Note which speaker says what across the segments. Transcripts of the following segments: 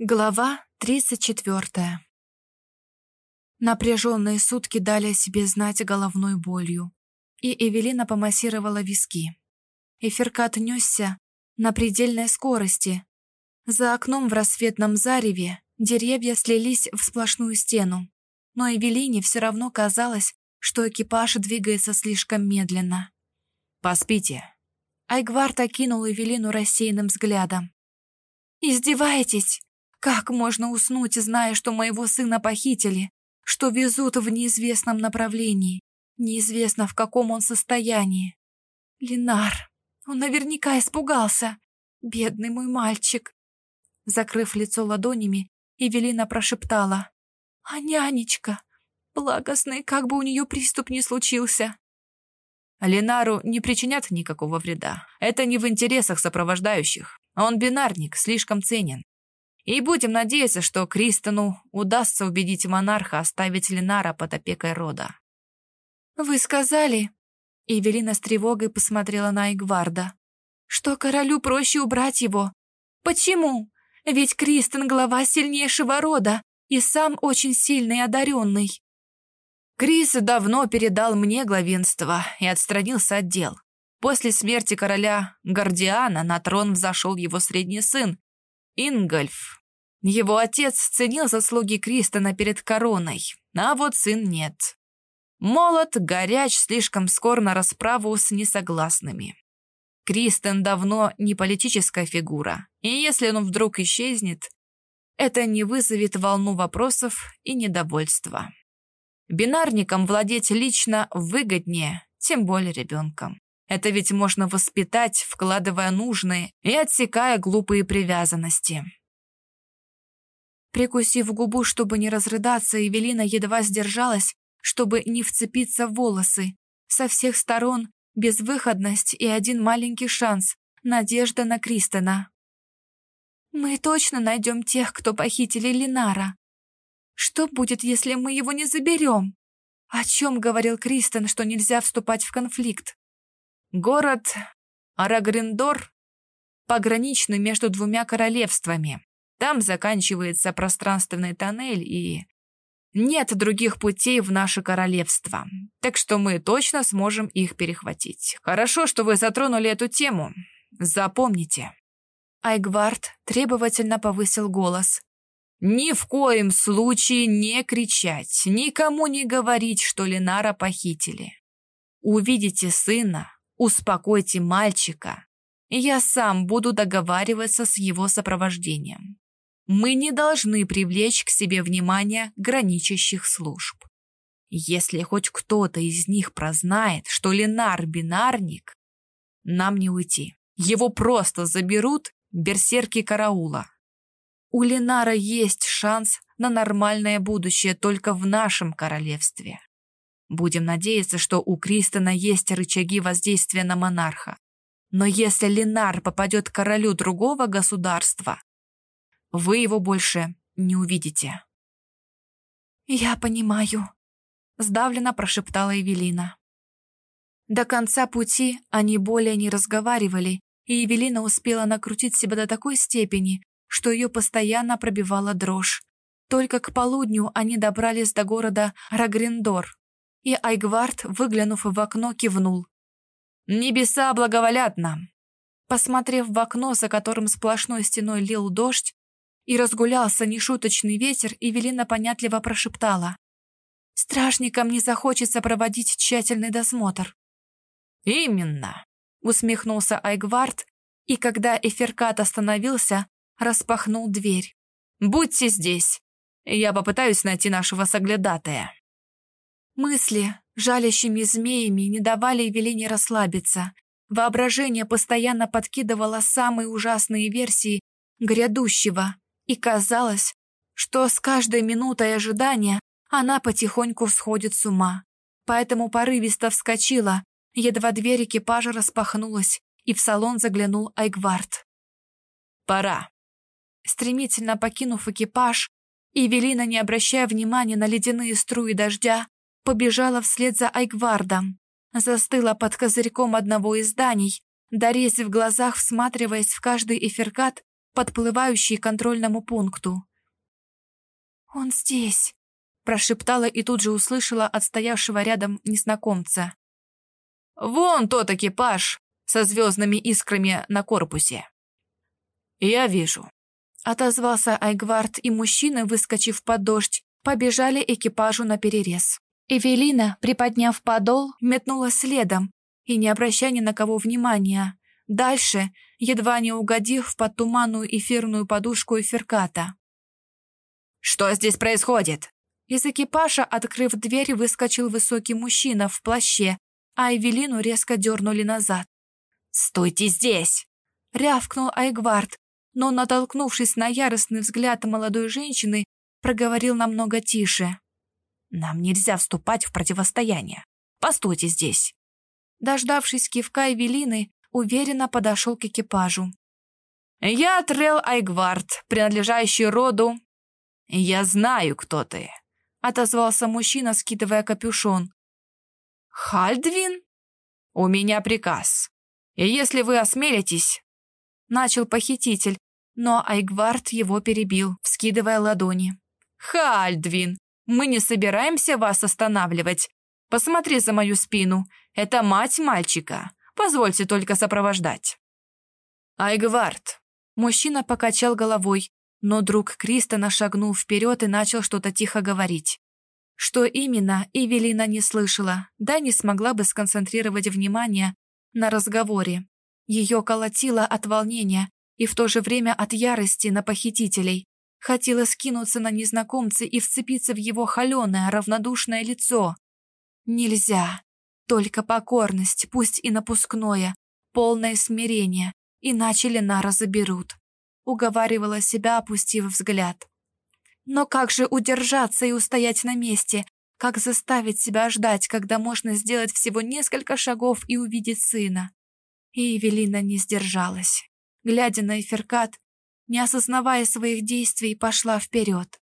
Speaker 1: Глава 34 Напряженные сутки дали о себе знать головной болью, и Эвелина помассировала виски. Эфиркат несся на предельной скорости. За окном в рассветном зареве деревья слились в сплошную стену, но Эвелине все равно казалось, что экипаж двигается слишком медленно.
Speaker 2: «Поспите».
Speaker 1: Айгвард окинул Эвелину рассеянным взглядом. «Издеваетесь? Как можно уснуть, зная, что моего сына похитили, что везут в неизвестном направлении, неизвестно в каком он состоянии? Ленар, он наверняка испугался. Бедный мой мальчик. Закрыв лицо ладонями, Эвелина прошептала. «А нянечка? Благостный, как бы у нее приступ не случился».
Speaker 2: Ленару не причинят никакого вреда. Это не в интересах сопровождающих. Он бинарник, слишком ценен. И будем надеяться, что Кристону удастся убедить монарха оставить Ленара под опекой рода.
Speaker 1: «Вы сказали...» Эвелина с тревогой посмотрела на Игварда. «Что королю проще убрать его? Почему? Ведь Кристен глава сильнейшего рода и сам очень сильный и одаренный».
Speaker 2: Крис давно передал мне главенство и отстранился от дел. После смерти короля Гордиана на трон взошел его средний сын, Ингольф. Его отец ценил заслуги Кристона перед короной, а вот сын нет. Молод, горяч, слишком скор на расправу с несогласными. Кристен давно не политическая фигура, и если он вдруг исчезнет, это не вызовет волну вопросов и недовольства. Бинарникам владеть лично выгоднее, тем более ребенком. Это ведь можно воспитать, вкладывая нужные и отсекая глупые привязанности.
Speaker 1: Прикусив губу, чтобы не разрыдаться, Евелина едва сдержалась, чтобы не вцепиться в волосы. Со всех сторон безвыходность и один маленький шанс — надежда на Кристона. «Мы точно найдем тех, кто похитили Линара. Что будет, если мы его не заберем? О чем говорил Кристен, что нельзя вступать в конфликт?
Speaker 2: Город Арагриндор пограничный между двумя королевствами. Там заканчивается пространственный тоннель и... Нет других путей в наше королевство, так что мы точно сможем их перехватить. Хорошо, что вы затронули эту тему. Запомните.
Speaker 1: Айгвард требовательно повысил голос.
Speaker 2: Ни в коем случае не кричать, никому не говорить, что Ленара похитили. Увидите сына, Успокойте мальчика, я сам буду договариваться с его сопровождением. Мы не должны привлечь к себе внимание граничащих служб. Если хоть кто-то из них прознает, что Ленар бинарник, нам не уйти. Его просто заберут берсерки караула. У Ленара есть шанс на нормальное будущее только в нашем королевстве. Будем надеяться, что у Кристона есть рычаги воздействия на монарха. Но если Ленар попадет к королю другого государства, вы его больше не увидите.
Speaker 1: «Я понимаю», — сдавленно прошептала Эвелина. До конца пути они более не разговаривали, и Евелина успела накрутить себя до такой степени, что ее постоянно пробивала дрожь. Только к полудню они добрались до города Рагриндор, и Айгвард, выглянув в окно, кивнул.
Speaker 2: «Небеса благоволят нам!»
Speaker 1: Посмотрев в окно, за которым сплошной стеной лил дождь, и разгулялся нешуточный ветер, Эвелина понятливо прошептала. «Стражникам не захочется проводить тщательный досмотр».
Speaker 2: «Именно!»
Speaker 1: — усмехнулся Айгвард, и когда Эферкат остановился, распахнул дверь.
Speaker 2: «Будьте здесь. Я попытаюсь найти нашего соглядатая».
Speaker 1: Мысли, жалящими змеями, не давали Евелине расслабиться. Воображение постоянно подкидывало самые ужасные версии грядущего, и казалось, что с каждой минутой ожидания она потихоньку сходит с ума. Поэтому порывисто вскочила, едва дверь экипажа распахнулась, и в салон заглянул Айгвард.
Speaker 2: «Пора».
Speaker 1: Стремительно покинув экипаж, Евелина, не обращая внимания на ледяные струи дождя, побежала вслед за Айгвардом. Застыла под козырьком одного из зданий, дорезив в глазах, всматриваясь в каждый эфиркат подплывающей к контрольному пункту. «Он здесь!» — прошептала и тут же услышала от стоявшего рядом незнакомца.
Speaker 2: «Вон тот экипаж со звездными искрами на корпусе!» «Я вижу», — отозвался Айгвард, и мужчины, выскочив под дождь, побежали экипажу на перерез.
Speaker 1: Эвелина, приподняв подол, метнулась следом и, не обращая ни на кого внимания, дальше, едва не угодив под туманную эфирную подушку эфирката.
Speaker 2: «Что здесь происходит?»
Speaker 1: Из экипажа, открыв дверь, выскочил высокий мужчина в плаще, а Эвелину резко дернули назад.
Speaker 2: «Стойте здесь!»
Speaker 1: — рявкнул Айгвард, но, натолкнувшись на яростный взгляд молодой женщины, проговорил намного тише.
Speaker 2: «Нам нельзя вступать в противостояние. Постойте здесь!»
Speaker 1: Дождавшись кивка Эвелины, уверенно подошел к экипажу.
Speaker 2: «Я Трел Айгвард, принадлежащий роду «Я знаю, кто ты», — отозвался мужчина, скидывая капюшон. «Хальдвин? У меня приказ. И если вы осмелитесь...» Начал похититель, но Айгвард его перебил, вскидывая ладони. «Хальдвин, мы не собираемся вас останавливать. Посмотри за мою спину. Это мать мальчика. Позвольте только сопровождать». «Айгвард». Мужчина покачал головой, но друг Кристона шагнул вперед и начал что-то тихо говорить. Что именно, Эвелина не слышала, да не смогла бы сконцентрировать внимание на разговоре. Ее колотило от волнения и в то же время от ярости на похитителей. Хотела скинуться на незнакомца и вцепиться в его холеное, равнодушное лицо. Нельзя. Только покорность, пусть и напускное, полное смирение, иначе Ленара заберут уговаривала себя, опустив взгляд. Но как же удержаться и устоять на месте? Как заставить себя ждать, когда можно сделать всего несколько шагов и увидеть сына? И Эвелина не сдержалась. Глядя на Эферкат, не осознавая своих действий, пошла вперед.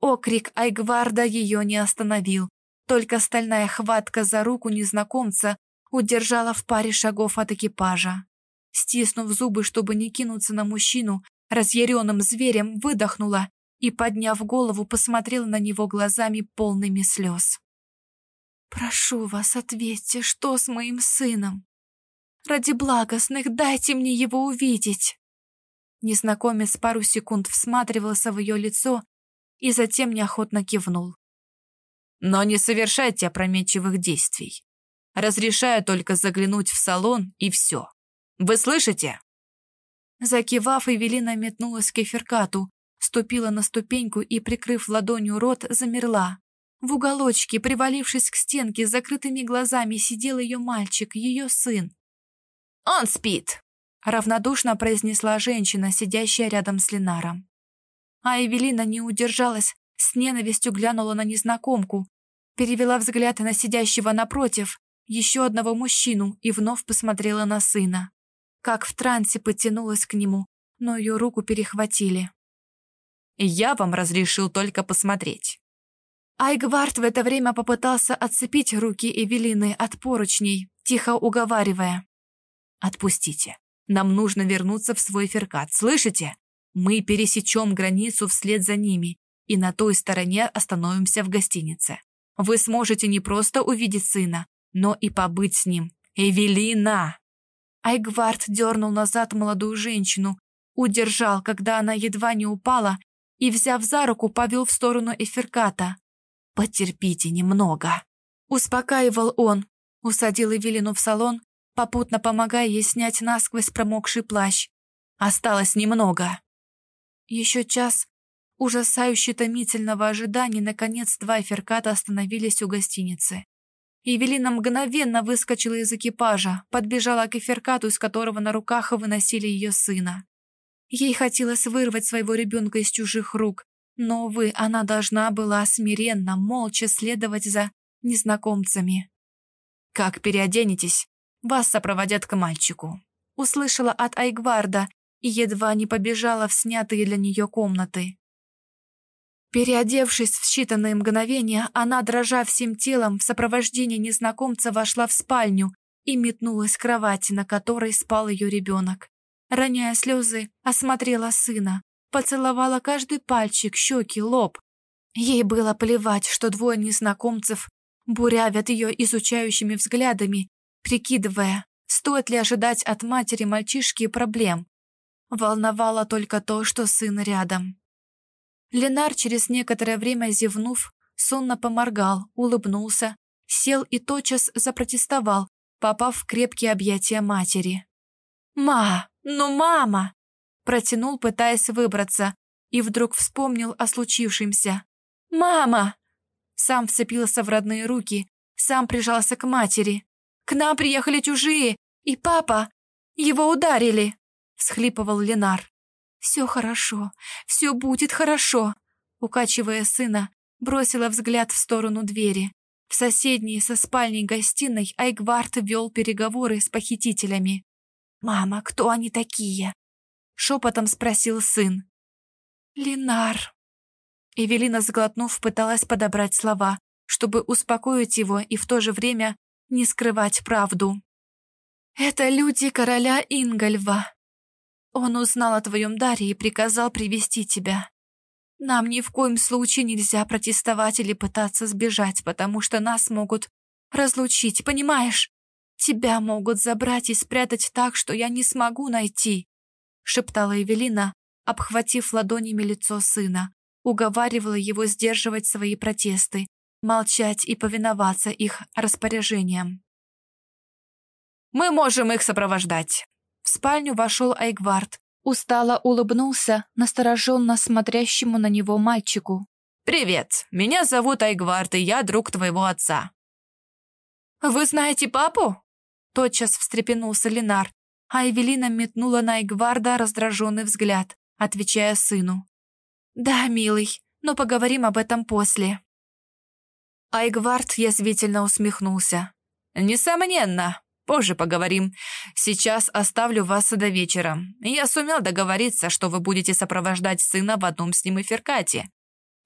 Speaker 2: Окрик Айгварда ее не остановил. Только стальная хватка за руку незнакомца удержала в паре шагов от экипажа. Стиснув зубы, чтобы не кинуться на мужчину, разъяренным зверем выдохнула и, подняв голову, посмотрела на него глазами полными слез. «Прошу вас, ответьте, что с моим сыном? Ради благостных дайте мне его увидеть!» Незнакомец пару секунд всматривался в ее лицо и затем неохотно кивнул. «Но не совершайте опрометчивых действий. Разрешаю только заглянуть в салон и все. Вы слышите?»
Speaker 1: Закивав, Эвелина метнулась к эфиркату, ступила на ступеньку и, прикрыв ладонью рот, замерла. В уголочке, привалившись к стенке, с закрытыми глазами сидел ее мальчик, ее сын.
Speaker 2: «Он спит!»
Speaker 1: — равнодушно произнесла женщина, сидящая рядом с Ленаром. А Эвелина не удержалась, с ненавистью глянула на незнакомку, перевела взгляд на сидящего напротив, еще одного мужчину и вновь посмотрела на сына как в трансе потянулась к нему, но ее руку перехватили.
Speaker 2: «Я вам разрешил только посмотреть».
Speaker 1: Айгвард в это время попытался отцепить руки Эвелины от поручней, тихо уговаривая.
Speaker 2: «Отпустите. Нам нужно вернуться в свой феркат, слышите? Мы пересечем границу вслед за ними и на той стороне остановимся в гостинице. Вы сможете не просто увидеть сына, но и побыть с ним. Эвелина!»
Speaker 1: Айгвард дернул назад молодую женщину, удержал, когда она едва не упала, и, взяв за руку, повел в сторону Эфирката.
Speaker 2: «Потерпите немного», —
Speaker 1: успокаивал он, усадил Эвелину в салон, попутно помогая ей снять насквозь промокший плащ. «Осталось немного». Еще час ужасающе томительного ожидания наконец два Эфирката остановились у гостиницы. Евелина мгновенно выскочила из экипажа, подбежала к эфиркату, из которого на руках выносили ее сына. Ей хотелось вырвать своего ребенка из чужих рук, но, увы, она должна была смиренно, молча следовать за незнакомцами.
Speaker 2: «Как переоденетесь, вас сопроводят к мальчику»,
Speaker 1: услышала от Айгварда и едва не побежала в снятые для нее комнаты. Переодевшись в считанные мгновения, она, дрожа всем телом, в сопровождении незнакомца вошла в спальню и метнулась к кровати, на которой спал ее ребенок. Роняя слезы, осмотрела сына, поцеловала каждый пальчик, щеки, лоб. Ей было плевать, что двое незнакомцев бурявят ее изучающими взглядами, прикидывая, стоит ли ожидать от матери мальчишки проблем. Волновало только то, что сын рядом. Ленар, через некоторое время зевнув, сонно поморгал, улыбнулся, сел и тотчас запротестовал, попав в крепкие объятия матери. «Ма! Ну, мама!» Протянул, пытаясь выбраться, и вдруг вспомнил о случившемся. «Мама!» Сам вцепился в родные руки, сам прижался к матери. «К нам приехали чужие, и папа! Его ударили!» Всхлипывал Ленар. «Все хорошо, все будет хорошо!» Укачивая сына, бросила взгляд в сторону двери. В соседней со спальней гостиной Айгвард вел переговоры с похитителями. «Мама, кто они такие?» Шепотом спросил сын. «Ленар». Эвелина, сглотнув, пыталась подобрать слова, чтобы успокоить его и в то же время не скрывать правду. «Это люди короля Ингольва. Он узнал о твоем даре и приказал привести тебя. Нам ни в коем случае нельзя протестовать или пытаться сбежать, потому что нас могут разлучить, понимаешь? Тебя могут забрать и спрятать так, что я не смогу найти», шептала Эвелина, обхватив ладонями лицо сына, уговаривала его сдерживать свои протесты, молчать и повиноваться их распоряжениям.
Speaker 2: «Мы можем их сопровождать!»
Speaker 1: В спальню вошел Айгвард, устало улыбнулся настороженно смотрящему на него мальчику.
Speaker 2: «Привет, меня зовут Айгвард, и я друг твоего отца».
Speaker 1: «Вы знаете папу?» Тотчас встрепенулся Ленар, а Эвелина метнула на Айгварда раздраженный взгляд, отвечая сыну. «Да, милый, но поговорим об этом после».
Speaker 2: Айгвард язвительно усмехнулся. «Несомненно. Позже поговорим. Сейчас оставлю вас до вечера. Я сумел договориться, что вы будете сопровождать сына в одном с ним эфиркате.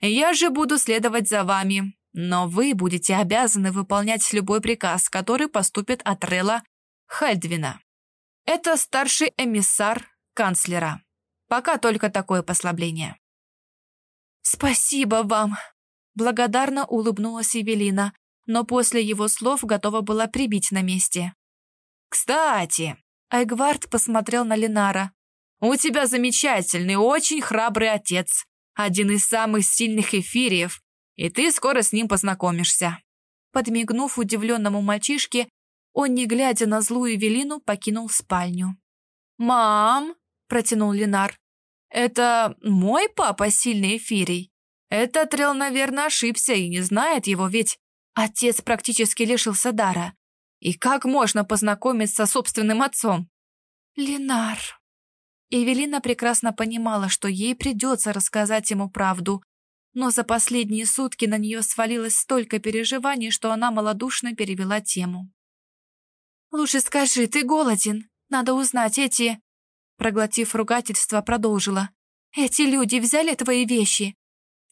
Speaker 2: Я же буду следовать за вами, но вы будете обязаны выполнять любой приказ, который поступит от Рела Хальдвина. Это старший эмиссар канцлера. Пока только такое послабление».
Speaker 1: «Спасибо вам!» Благодарно улыбнулась Евелина, но после его слов готова была прибить на месте.
Speaker 2: «Кстати!»
Speaker 1: Айгвард посмотрел на Ленара.
Speaker 2: «У тебя замечательный, очень храбрый отец, один из самых сильных эфириев, и ты скоро с ним познакомишься».
Speaker 1: Подмигнув удивленному мальчишке, он, не глядя на злую Евелину, покинул спальню.
Speaker 2: «Мам!» – протянул Ленар. «Это мой папа сильный эфирий? Этот Трел, наверное, ошибся и не знает его, ведь отец практически лишился дара. И как можно познакомиться с собственным отцом?»
Speaker 1: «Ленар...» Эвелина прекрасно понимала, что ей придется рассказать ему правду, но за последние сутки на нее свалилось столько переживаний, что она малодушно перевела тему. «Лучше скажи, ты голоден? Надо узнать эти...» Проглотив ругательство, продолжила. «Эти люди взяли твои вещи.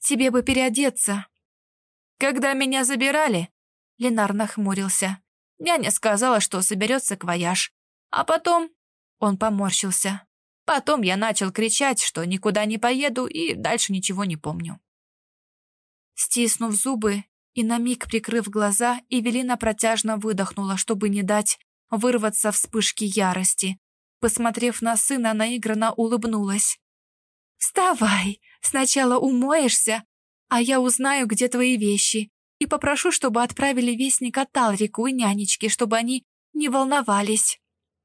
Speaker 1: Тебе бы переодеться».
Speaker 2: «Когда меня забирали?»
Speaker 1: Ленар нахмурился.
Speaker 2: Няня сказала, что соберется квояж. А потом... Он поморщился. Потом я начал кричать, что никуда не поеду, и дальше ничего не помню.
Speaker 1: Стиснув зубы и на миг прикрыв глаза, Эвелина протяжно выдохнула, чтобы не дать вырваться вспышки ярости. Посмотрев на сына, наигранно улыбнулась. «Вставай! Сначала умоешься, а я узнаю, где твои вещи, и попрошу, чтобы отправили вестника Талрику и нянечке, чтобы они не волновались».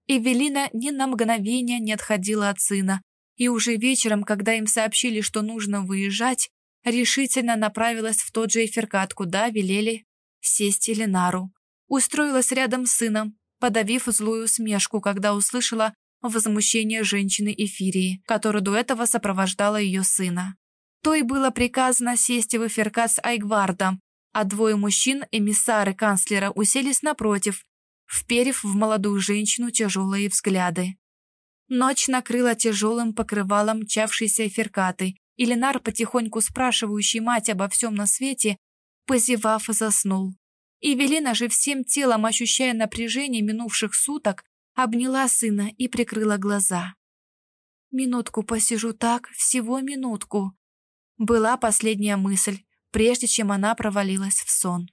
Speaker 1: Эвелина ни на мгновение не отходила от сына, и уже вечером, когда им сообщили, что нужно выезжать, решительно направилась в тот же эфиркат, куда велели сесть Эленару. Устроилась рядом с сыном, подавив злую усмешку, когда услышала возмущение женщины Эфирии, которая до этого сопровождала ее сына. Той было приказано сесть в эфиркат с Айгвардом, а двое мужчин, эмиссары канцлера, уселись напротив, вперев в молодую женщину тяжелые взгляды. Ночь накрыла тяжелым покрывалом мчавшейся эфиркаты, и Ленар, потихоньку спрашивающий мать обо всем на свете, позевав, заснул. Евелина же всем телом, ощущая напряжение минувших суток, обняла сына и прикрыла глаза. Минутку посижу так, всего минутку. Была последняя мысль, прежде чем она провалилась в сон.